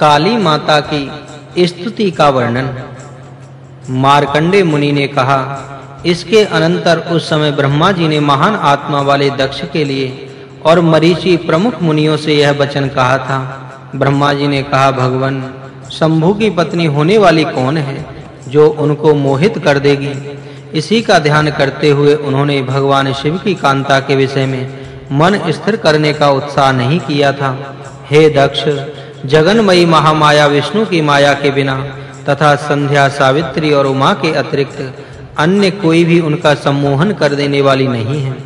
काली माता की स्तुति का वर्णन। मार्कंडे मुनि ने कहा, इसके अनंतर उस समय ब्रह्मा जी ने महान आत्मा वाले दक्ष के लिए और मरीचि प्रमुख मुनियों से यह वचन कहा था। ब्रह्मा जी ने कहा, भगवान, शंभु की पत्नी होने वाली कौन है जो उनको मोहित कर देगी? इसी का ध्यान करते हुए उन्होंने भगवान शिव की कांता के विषय में मन स्थिर करने का उत्साह नहीं किया था। हे दक्ष जगन्मयी महामाया विष्णु की माया के बिना तथा संध्या सावित्री और उमा के अतिरिक्त अन्य कोई भी उनका सम्मोहन कर देने वाली नहीं है।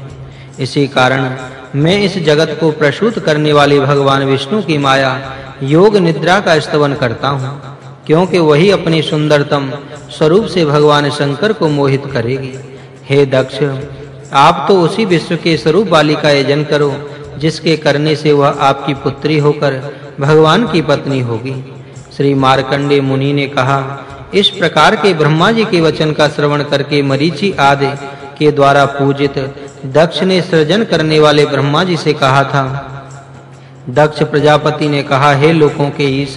इसी कारण मैं इस जगत को प्रसूत करने वाले भगवान विष्णु की माया योग निद्रा का स्तवन करता हूँ, क्योंकि वही अपने सुंदरतम स्वरूप से भगवान शंकर को मोहित करेगी। हे दक्ष, आप तो उसी विश्व के स्वरूप वाली का यजन करो, जिसके करने से वह आपकी पुत्री होकर भगवान की पत्नी होगी। श्री मार्कंडे मुनि ने कहा, इस प्रकार के ब्रह्मा जी के वचन का श्रवण करके मरीचि आदि के द्वारा पूजित दक्ष ने सृजन करने वाले ब्रह्मा जी से कहा था। दक्ष प्रजापति ने कहा, हे लोगों के ईश,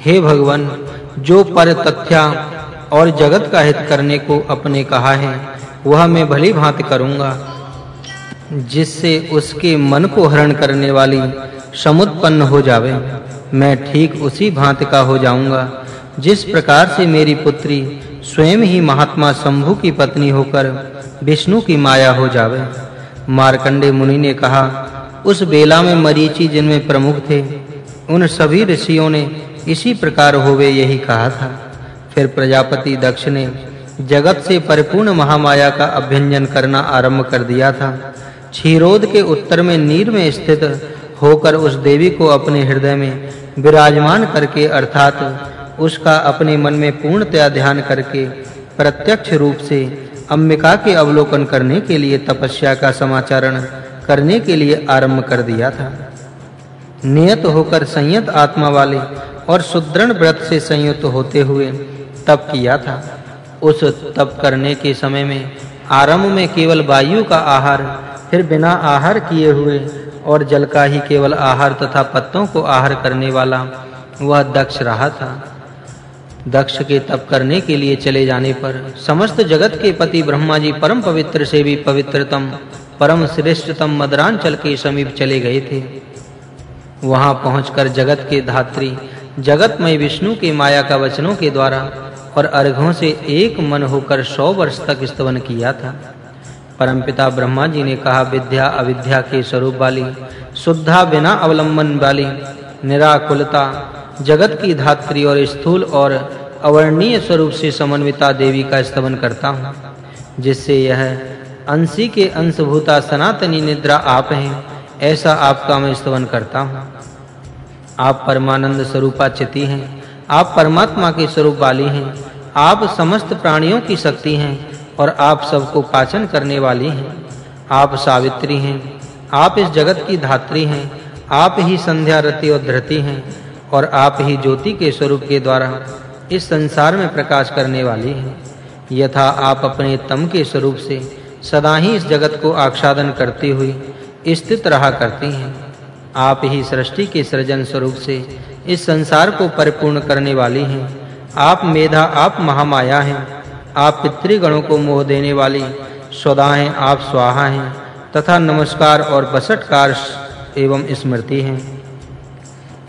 हे भगवान, जो पर तथ्या और जगत का हित करने को अपने कहा है, वह मैं भली भांति करूँगा। जिससे उसके मन को हरण करने वाली समुत्पन्न हो जावे। मैं ठीक उसी भांति का हो जाऊँगा, जिस प्रकार से मेरी पुत्री स्वयं ही महात्मा शंभु की पत्नी होकर विष्णु की माया हो जावे। मार्कंडे मुनि ने कहा, उस बेला में मरीचि जिनमें प्रमुख थे, उन सभी ऋषियों ने इसी प्रकार होवे यही कहा था। फिर प्रजापति दक्ष ने जगत से परिपूर्ण महामाया का अभ्यंजन करना आरंभ कर दिया था। क्षीरोद के उत्तर में नीर में स्थित होकर उस देवी को अपने हृदय में विराजमान करके अर्थात उसका अपने मन में पूर्णतया ध्यान करके प्रत्यक्ष रूप से अम्बिका के अवलोकन करने के लिए तपस्या का समाचरण करने के लिए आरंभ कर दिया था। नियत होकर संयत आत्मा वाले और सुदृढ़ व्रत से संयुक्त होते हुए तप किया था। उस तप करने के समय में आरंभ में केवल वायु का आहार, फिर बिना आहार किए हुए और जल का ही केवल आहार तथा पत्तों को आहार करने वाला वह दक्ष रहा था। दक्ष के तप करने के लिए चले जाने पर समस्त जगत के पति ब्रह्मा जी परम पवित्र से भी पवित्रतम, परम श्रेष्ठतम मदरांचल के समीप चले गए थे। वहाँ पहुंचकर जगत के धात्री, जगतमय विष्णु के माया का वचनों के द्वारा और अर्घों से एक मन होकर 100 वर्ष तक स्तवन किया था। परमपिता ब्रह्मा जी ने कहा, विद्या अविद्या के स्वरूप वाली शुद्धा बिना अवलंबन वाली निराकुलता, जगत की धात्री और स्थूल और अवर्णीय स्वरूप से समन्विता देवी का स्तवन करता हूँ, जिससे यह अंशी के अंशभूता सनातनी निद्रा आप हैं, ऐसा आपका मैं स्तवन करता हूँ। आप परमानंद स्वरूपा चिति हैं, आप परमात्मा के स्वरूप वाली हैं, आप समस्त प्राणियों की शक्ति हैं और आप सबको पाचन करने वाली हैं। आप सावित्री हैं। आप इस जगत की धात्री हैं। आप ही संध्या रति और धृति हैं और आप ही ज्योति के स्वरूप के द्वारा इस संसार में प्रकाश करने वाली हैं। यथा आप अपने तम के स्वरूप से सदा ही इस जगत को आच्छादन करती हुई स्थित रहा करती हैं। आप ही सृष्टि के सृजन स्वरूप से इस संसार को परिपूर्ण करने वाली हैं। आप मेधा, आप महामाया हैं। आप पितृगणों को मोह देने वाली स्वदा आप स्वाहा हैं, तथा नमस्कार और बसटकार एवं स्मृति हैं।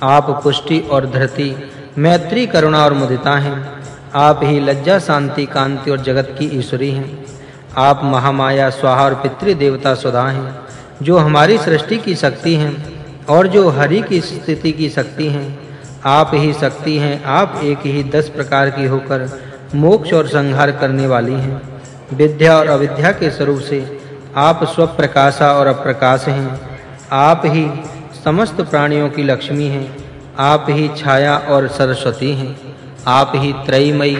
आप पुष्टि और धृति मैत्री, करुणा और मुदिता हैं। आप ही लज्जा, शांति, कांति और जगत की ईश्वरी हैं। आप महामाया, स्वाहा और पितृ देवता स्वदा हैं, जो हमारी सृष्टि की शक्ति हैं और जो हरि की स्थिति की शक्ति हैं। आप ही शक्ति हैं, आप एक ही दस प्रकार की होकर मोक्ष और संहार करने वाली हैं। विद्या और अविद्या के स्वरूप से आप स्वप्रकाशा और अप्रकाश हैं। आप ही समस्त प्राणियों की लक्ष्मी हैं। आप ही छाया और सरस्वती हैं। आप ही त्रयमयी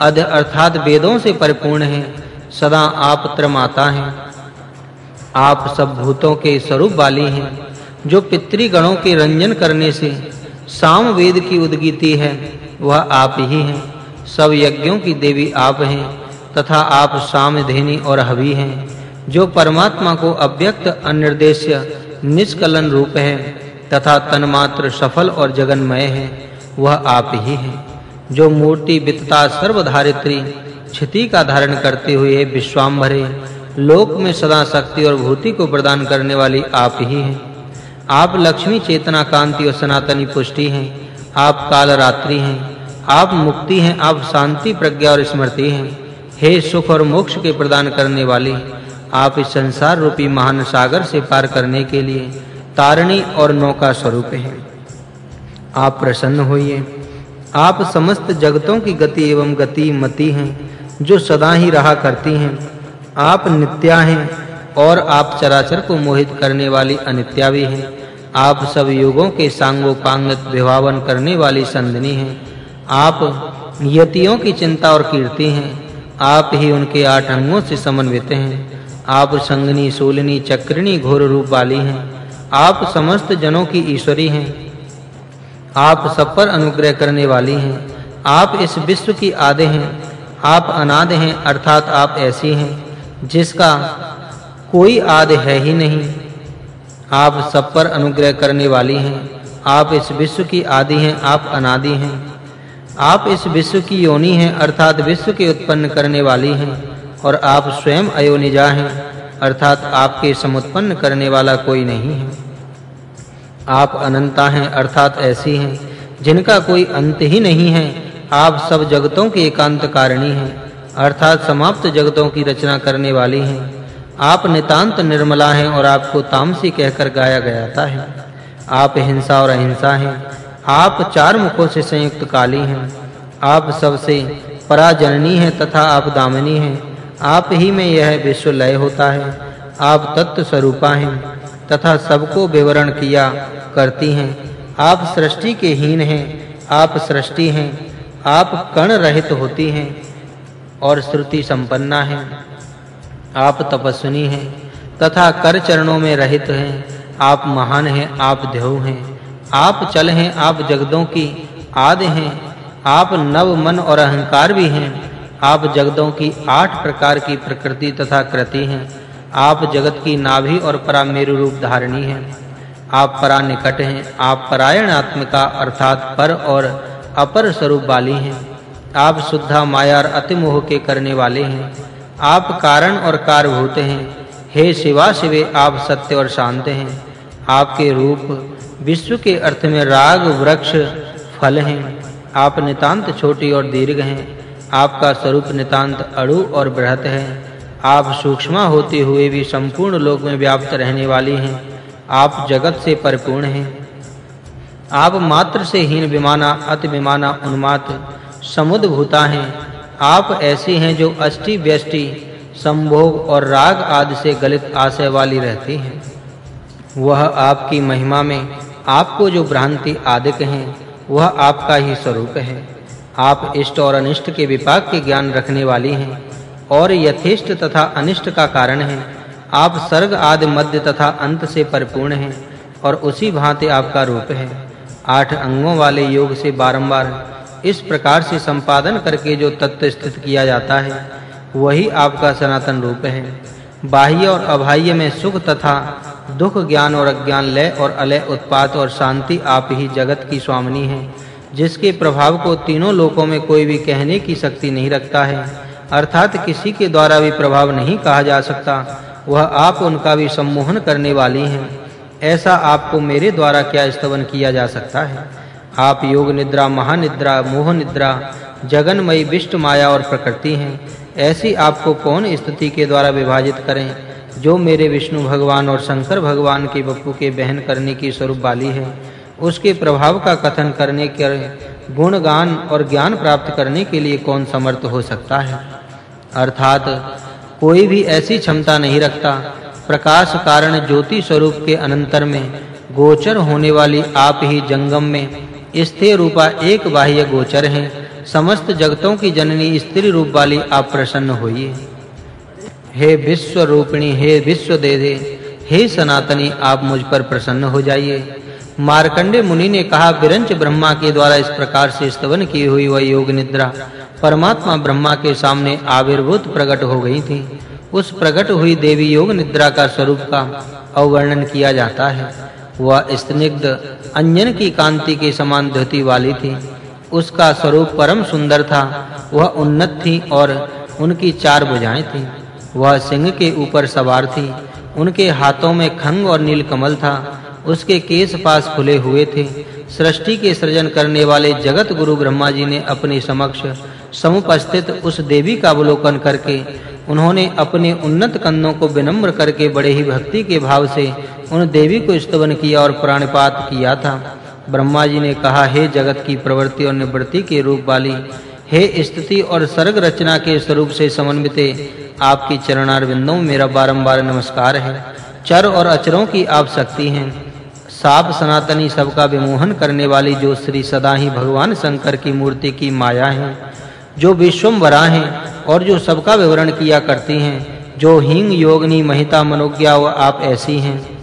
अध अर्थात वेदों से परिपूर्ण हैं। सदा आप त्रमाता हैं। आप सब भूतों के स्वरूप वाली हैं। जो पितृगणों के रंजन करने से साम वेद की उद्गीति है, वह आप ही हैं। सब यज्ञों की देवी आप हैं तथा आप सामधेनी और हवि हैं, जो परमात्मा को अव्यक्त अनिर्देश्य निष्कलन रूप है तथा तन्मात्र सफल और जगन्मय है, वह आप ही हैं। जो मूर्ति वितता सर्वधारित्री, क्षति का धारण करते हुए विश्वाम्भरे, लोक में सदा शक्ति और भूति को प्रदान करने वाली आप ही हैं। आप लक्ष्मी चेतना कांति और सनातनी पुष्टि हैं, आप काल रात्रि हैं। आप मुक्ति हैं, आप शांति प्रज्ञा और स्मृति हैं। हे सुख और मोक्ष के प्रदान करने वाली, आप इस संसार रूपी महान सागर से पार करने के लिए तारणी और नौका स्वरूप हैं। आप प्रसन्न होइए। आप समस्त जगतों की गति एवं गति मति हैं, जो सदा ही रहा करती हैं। आप नित्या हैं और आप चराचर को मोहित करने वाली अनित्या भी हैं। आप सब युगों के सांगोपांगत विभावन करने वाली संदनी हैं। आप यतियों की चिंता और कीर्ति हैं। आप ही उनके आठ अंगों से समन्वित हैं। आप संगनी, सोलनी, चक्रिणी, घोर रूप वाली हैं। आप समस्त जनों की ईश्वरी हैं। आप सब पर अनुग्रह करने वाली हैं। आप इस विश्व की आदि हैं। आप अनाद हैं, अर्थात आप ऐसी हैं, जिसका कोई आद है ही नहीं। आप सब पर अनुग्रह करने वाली हैं। आप इस विश्व की आदि हैं, आप अनादि हैं। आप इस विश्व की योनि हैं, अर्थात विश्व के उत्पन्न करने वाली हैं, और आप स्वयं अयोनिजा हैं, अर्थात आपके समुत्पन्न करने वाला कोई नहीं है। आप अनंता हैं, अर्थात ऐसी हैं, जिनका कोई अंत ही नहीं है। आप सब जगतों के एकांत कारिणी हैं, अर्थात समाप्त जगतों की रचना करने वाली हैं। आप नितांत निर्मला हैं, और आपको तामसी कहकर गाया गया है। आप हिंसा और अहिंसा हैं आप चार मुखों से संयुक्त काली हैं। आप सबसे पराजननी हैं तथा आप दामिनी हैं। आप ही में यह विश्व लय होता है। आप तत्व स्वरूपा हैं तथा सबको विवरण किया करती हैं। आप सृष्टि के हीन हैं। आप सृष्टि हैं। आप कण रहित होती हैं और श्रुति संपन्ना हैं। आप तपस्विनी हैं तथा कर चरणों में रहित हैं। आप महान हैं। आप देव हैं। आप चल हैं, आप जगदों की आदि हैं, आप नव मन और अहंकार भी हैं, आप जगदों की आठ प्रकार की प्रकृति तथा कृति हैं, आप जगत की नाभि और परामेरु रूप धारणी हैं, आप परा निकट हैं, आप परायण आत्मिका अर्थात पर और अपर स्वरूप वाली हैं, आप शुद्धा माया और अतिमोह के करने वाले हैं, आप कारण और कारभूत हैं, हे शिवा शिवे, आप सत्य और शांत हैं, आपके रूप विश्व के अर्थ में राग, वृक्ष, फल हैं। आप नितांत छोटी और दीर्घ हैं। आपका स्वरूप नितांत अड़ु और बृहत है। आप सूक्ष्म होते हुए भी संपूर्ण लोक में व्याप्त रहने वाली हैं। आप जगत से परिपूर्ण हैं। आप मात्र से हीन विमाना, अति विमाना उन्मात समुद्र भूता हैं। आप ऐसे हैं जो अष्टि व्यष्टि, संभोग और राग आदि से गलित आशय वाली रहती हैं। वह आपकी महिमा में आपको जो भ्रांति आदिक हैं, वह आपका ही स्वरूप है। आप इष्ट और अनिष्ट के विपाक के ज्ञान रखने वाली हैं और यथेष्ट तथा अनिष्ट का कारण हैं। आप सर्ग आदि मध्य तथा अंत से परिपूर्ण हैं और उसी भांति आपका रूप है। आठ अंगों वाले योग से बारंबार इस प्रकार से संपादन करके जो तत्व स्थित किया जाता है, वही आपका सनातन रूप है। बाह्य और अबाह्य में सुख तथा दुख ज्ञान और अज्ञान लय और अलय, उत्पात और शांति आप ही जगत की स्वामिनी हैं, जिसके प्रभाव को तीनों लोकों में कोई भी कहने की शक्ति नहीं रखता है, अर्थात किसी के द्वारा भी प्रभाव नहीं कहा जा सकता, वह आप उनका भी सम्मोहन करने वाली हैं। ऐसा आपको मेरे द्वारा क्या स्तवन किया जा सकता है? आप योग निद्रा, महानिद्रा, मोह निद्रा, जगन्मयी विष्ट माया और प्रकृति हैं, ऐसी आपको कौन स्थिति के द्वारा विभाजित करें? जो मेरे विष्णु भगवान और शंकर भगवान के बप्पू के बहन करने की स्वरूप वाली है, उसके प्रभाव का कथन करने के गुण गान और ज्ञान प्राप्त करने के लिए कौन समर्थ हो सकता है? अर्थात, कोई भी ऐसी क्षमता नहीं रखता। प्रकाश कारण ज्योति स्वरूप के अनंतर में गोचर होने वाली आप ही जंगम में स्थिर रूपा एक बाह्य गोचर हैं। समस्त जगतों की जननी स्त्री रूप वाली आप प्रसन्न होइए। हे विश्व रूपिणी हे विश्व दे दे हे सनातनी, आप मुझ पर प्रसन्न हो जाइए। मार्कंडे मुनि ने कहा विरंच ब्रह्मा के द्वारा इस प्रकार से स्तवन की हुई वह योग निद्रा परमात्मा ब्रह्मा के सामने आविर्भूत प्रकट हो गई थी। उस प्रकट हुई देवी योग निद्रा का स्वरूप का अवर्णन किया जाता है। वह स्निग्ध अंजन की कांति के समान धृति वाली थी। उसका स्वरूप परम सुंदर था। वह उन्नत थी और उनकी चार भुजाएँ थीं। वह सिंह के ऊपर सवार थी। उनके हाथों में खंग और नीलकमल था। उसके केश पास खुले हुए थे। सृष्टि के सृजन करने वाले जगत गुरु ब्रह्मा जी ने अपने समक्ष समुपस्थित उस देवी का अवलोकन करके, उन्होंने अपने उन्नत कंधों को विनम्र करके बड़े ही भक्ति के भाव से उन देवी को स्तवन किया और प्राणपात किया था। ब्रह्मा जी ने कहा, हे जगत की प्रवृत्ति और निवृत्ति के रूप वाली, हे स्थिति और सर्ग रचना के स्वरूप से समन्वित आपकी चरणारविंदों में मेरा बारंबार नमस्कार है। चर और अचरों की आप शक्ति हैं। साप सनातनी सबका विमोहन करने वाली जो श्री सदा ही भगवान शंकर की मूर्ति की माया है, जो विश्वम्भरा हैं और जो सबका विवरण किया करती हैं, जो हिंग योगनी महिता मनोज्ञा व आप ऐसी हैं।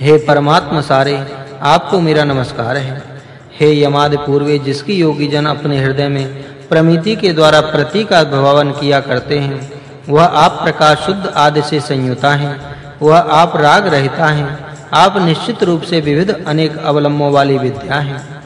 हे परमात्मा सारे, आपको मेरा नमस्कार है। हे यमाद पूर्वे, जिसकी योगी जन अपने हृदय में प्रमिति के द्वारा प्रतीक का भवावन किया करते हैं वह आप प्रकाश शुद्ध आदि से संयुता है। वह आप राग रहता है। आप निश्चित रूप से विविध अनेक अवलंबों वाली विद्या हैं।